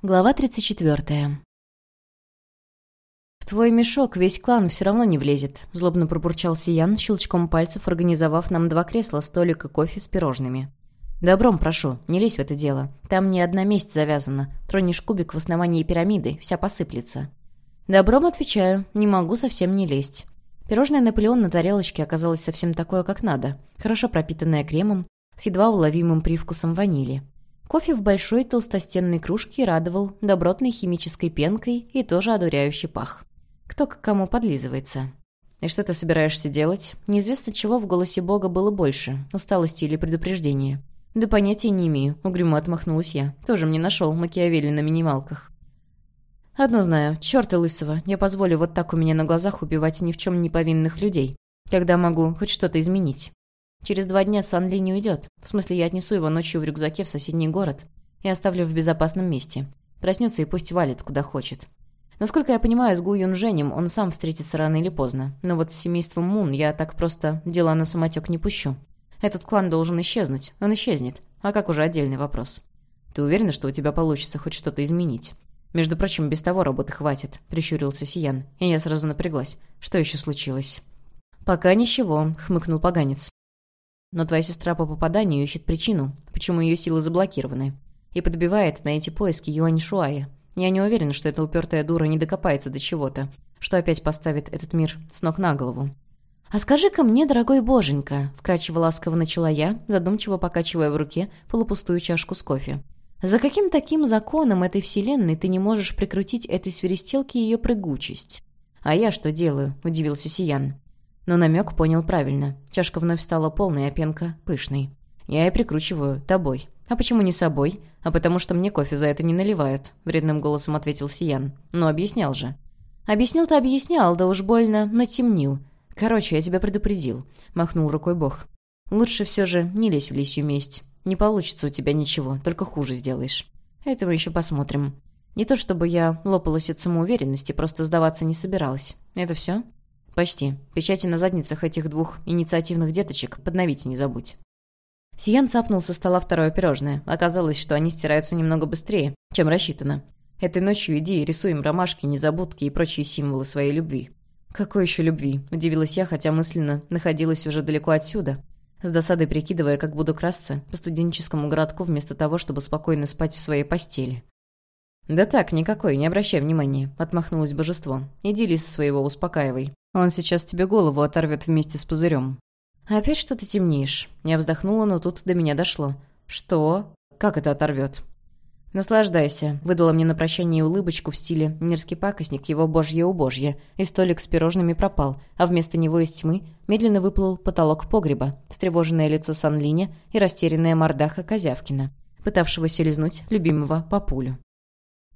Глава 34. «В твой мешок весь клан все равно не влезет», — злобно пробурчал Сиян, щелчком пальцев организовав нам два кресла, столик и кофе с пирожными. «Добром прошу, не лезь в это дело. Там не одна месть завязана. Тронешь кубик в основании пирамиды, вся посыплется». «Добром отвечаю, не могу совсем не лезть». Пирожное «Наполеон» на тарелочке оказалось совсем такое, как надо. Хорошо пропитанное кремом, с едва уловимым привкусом ванили. Кофе в большой толстостенной кружке радовал добротной химической пенкой и тоже одуряющий пах. Кто к кому подлизывается. «И что ты собираешься делать?» Неизвестно, чего в голосе Бога было больше, усталости или предупреждения. «Да понятия не имею», — угрюмо отмахнулась я. «Тоже мне нашел Макиавелли на минималках». «Одно знаю, черта лысого, я позволю вот так у меня на глазах убивать ни в чем не повинных людей, когда могу хоть что-то изменить. Через два дня Сан Ли не уйдет. В смысле, я отнесу его ночью в рюкзаке в соседний город и оставлю в безопасном месте. Проснется и пусть валит, куда хочет. Насколько я понимаю, с Гу Юнженем он сам встретится рано или поздно. Но вот с семейством Мун я так просто дела на самотек не пущу. Этот клан должен исчезнуть. Он исчезнет. А как уже отдельный вопрос. Ты уверена, что у тебя получится хоть что-то изменить? Между прочим, без того работы хватит, прищурился Сиян. И я сразу напряглась. Что еще случилось? Пока ничего, хмыкнул поганец. Но твоя сестра по попаданию ищет причину, почему ее силы заблокированы. И подбивает на эти поиски Юань Шуая. Я не уверена, что эта упертая дура не докопается до чего-то, что опять поставит этот мир с ног на голову. «А скажи-ка мне, дорогой боженька», — вкрадчиво ласково начала я, задумчиво покачивая в руке полупустую чашку с кофе. «За каким таким законом этой вселенной ты не можешь прикрутить этой свиристелке ее прыгучесть?» «А я что делаю?» — удивился Сиян. Но намек понял правильно. Чашка вновь стала полной, а пенка — пышной. Я и прикручиваю тобой. А почему не собой? А потому что мне кофе за это не наливают, вредным голосом ответил Сиян. Но объяснял же. Объяснил-то объяснял, да уж больно натемнил. Короче, я тебя предупредил, махнул рукой Бог. Лучше все же не лезь в лисью месть. Не получится у тебя ничего, только хуже сделаешь. Это мы еще посмотрим. Не то чтобы я лопалась от самоуверенности, просто сдаваться не собиралась. Это все? «Почти. Печати на задницах этих двух инициативных деточек подновить не забудь». Сиян цапнул со стола второе пирожное. Оказалось, что они стираются немного быстрее, чем рассчитано. Этой ночью иди и рисуй им ромашки, незабудки и прочие символы своей любви. «Какой еще любви?» – удивилась я, хотя мысленно находилась уже далеко отсюда. С досадой прикидывая, как буду красться по студенческому городку вместо того, чтобы спокойно спать в своей постели. «Да так, никакой, не обращай внимания», — отмахнулось божество. «Иди лис своего успокаивай. Он сейчас тебе голову оторвет вместе с пузырем». «Опять что ты темнеешь?» Я вздохнула, но тут до меня дошло. «Что? Как это оторвет?» «Наслаждайся», — выдала мне на прощание улыбочку в стиле «мерзкий пакостник, его божье-убожье», и столик с пирожными пропал, а вместо него из тьмы медленно выплыл потолок погреба, встревоженное лицо Санлиня и растерянная мордаха Козявкина, пытавшегося лизнуть любимого папулю.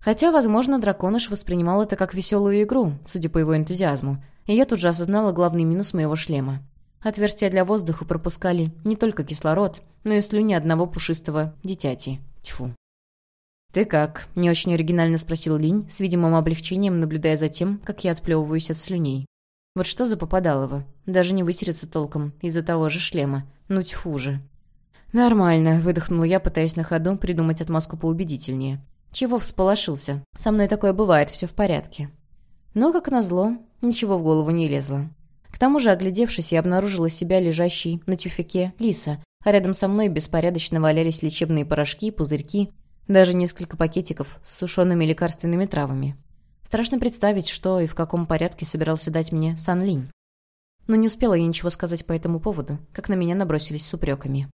Хотя, возможно, драконыш воспринимал это как веселую игру, судя по его энтузиазму, и я тут же осознала главный минус моего шлема. Отверстия для воздуха пропускали не только кислород, но и слюни одного пушистого дитяти. Тьфу. «Ты как?» — не очень оригинально спросил Линь, с видимым облегчением наблюдая за тем, как я отплевываюсь от слюней. «Вот что за попадалово? Даже не вытереться толком из-за того же шлема. Ну тьфу же». «Нормально», — выдохнула я, пытаясь на ходу придумать отмазку поубедительнее. Чего всполошился? Со мной такое бывает, все в порядке. Но, как назло, ничего в голову не лезло. К тому же, оглядевшись, я обнаружила себя лежащей на тюфяке лиса, а рядом со мной беспорядочно валялись лечебные порошки, пузырьки, даже несколько пакетиков с сушеными лекарственными травами. Страшно представить, что и в каком порядке собирался дать мне Сан Линь. Но не успела я ничего сказать по этому поводу, как на меня набросились с упреками.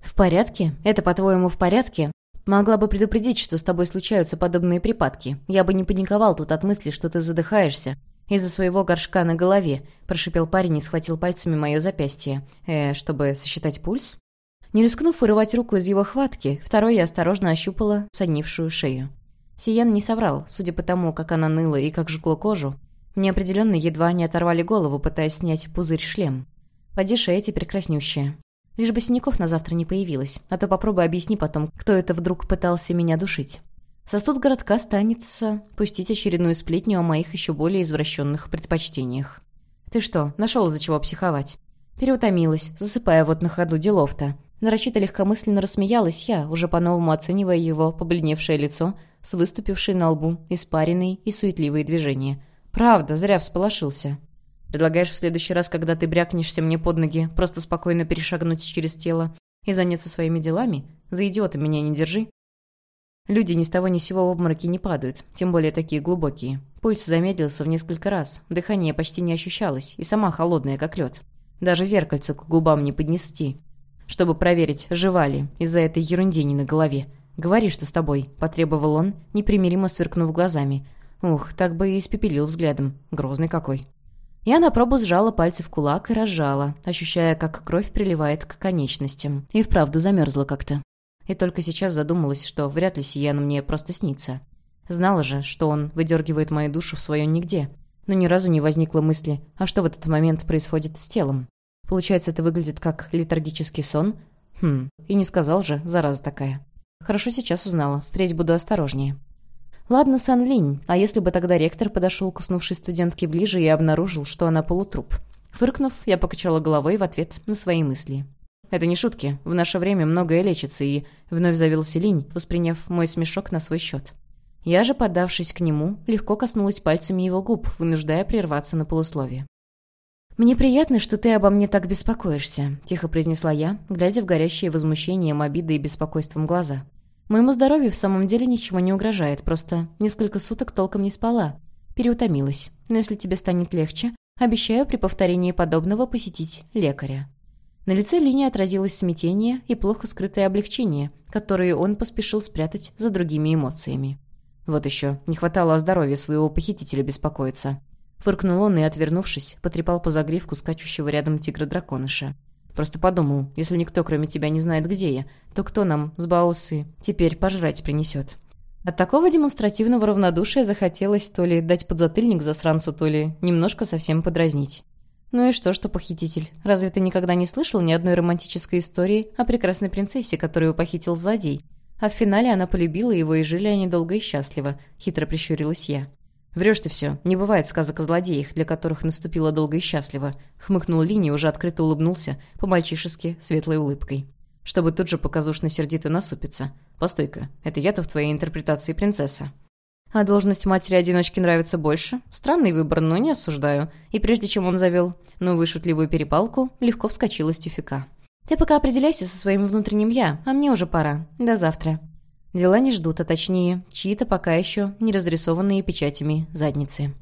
«В порядке? Это, по-твоему, в порядке? Могла бы предупредить, что с тобой случаются подобные припадки. Я бы не паниковал тут от мысли, что ты задыхаешься. Из-за своего горшка на голове», — прошипел парень и схватил пальцами мое запястье. «Э, чтобы сосчитать пульс?» Не рискнув вырывать руку из его хватки, второй я осторожно ощупала соднившую шею. Сиян не соврал, судя по тому, как она ныла и как жгло кожу. Мне определенно едва не оторвали голову, пытаясь снять пузырь-шлем. Поди шея теперь краснющая. Лишь бы синяков на завтра не появилось, а то попробуй объясни потом, кто это вдруг пытался меня душить. Со городка станется пустить очередную сплетню о моих еще более извращенных предпочтениях. «Ты что, нашел из-за чего психовать?» Переутомилась, засыпая вот на ходу делов-то. Нарочито легкомысленно рассмеялась я, уже по-новому оценивая его побледневшее лицо, с выступившей на лбу, испаренной и суетливые движения. «Правда, зря всполошился». «Предлагаешь в следующий раз, когда ты брякнешься мне под ноги, просто спокойно перешагнуть через тело и заняться своими делами? За идиота меня не держи». Люди ни с того ни с сего в обмороки не падают, тем более такие глубокие. Пульс замедлился в несколько раз, дыхание почти не ощущалось, и сама холодная, как лед. Даже зеркальце к губам не поднести, чтобы проверить, жива ли, из-за этой ерундини на голове. «Говори, что с тобой», — потребовал он, непримиримо сверкнув глазами. Ух, так бы и испепелил взглядом. Грозный какой. Я на пробу сжала пальцы в кулак и разжала, ощущая, как кровь приливает к конечностям. И вправду замерзла как-то. И только сейчас задумалась, что вряд ли Сиян мне просто снится. Знала же, что он выдергивает мою душу в свое нигде. Но ни разу не возникло мысли, а что в этот момент происходит с телом. Получается, это выглядит как летаргический сон? Хм, и не сказал же, зараза такая. Хорошо сейчас узнала, впредь буду осторожнее. Ладно, Сан Линь, а если бы тогда ректор подошел к уснувшей студентке ближе и обнаружил, что она полутруп? Фыркнув, я покачала головой в ответ на свои мысли. Это не шутки. В наше время многое лечится, и вновь завел Селинь, восприняв мой смешок на свой счет. Я же, поддавшись к нему, легко коснулась пальцами его губ, вынуждая прерваться на полусловие. «Мне приятно, что ты обо мне так беспокоишься», — тихо произнесла я, глядя в горящие возмущением, обидой и беспокойством глаза. «Моему здоровью в самом деле ничего не угрожает, просто несколько суток толком не спала. Переутомилась. Но если тебе станет легче, обещаю при повторении подобного посетить лекаря». На лице Лини отразилось смятение и плохо скрытое облегчение, которые он поспешил спрятать за другими эмоциями. Вот еще, не хватало о здоровье своего похитителя беспокоиться. Фыркнул он и, отвернувшись, потрепал по загривку скачущего рядом тигра-драконыша. Просто подумал, если никто кроме тебя не знает, где я, то кто нам, с Баусы, теперь пожрать принесет? От такого демонстративного равнодушия захотелось то ли дать подзатыльник засранцу, то ли немножко совсем подразнить. Ну и что, что похититель? Разве ты никогда не слышал ни одной романтической истории о прекрасной принцессе, которую похитил злодей? А в финале она полюбила его, и жили они долго и счастливо, хитро прищурилась я. «Врешь ты все. Не бывает сказок о злодеях, для которых наступило долго и счастливо», — хмыкнул Лини уже открыто улыбнулся, по-мальчишески, светлой улыбкой. Чтобы тут же показушно-сердито насупиться. «Постой-ка, это я-то в твоей интерпретации принцесса». А должность матери-одиночки нравится больше? Странный выбор, но не осуждаю. И прежде чем он завел новую шутливую перепалку, легко вскочила Стюфика. «Ты пока определяйся со своим внутренним «я», а мне уже пора. До завтра». Дела не ждут, а точнее, чьи-то пока еще не разрисованные печатями задницы.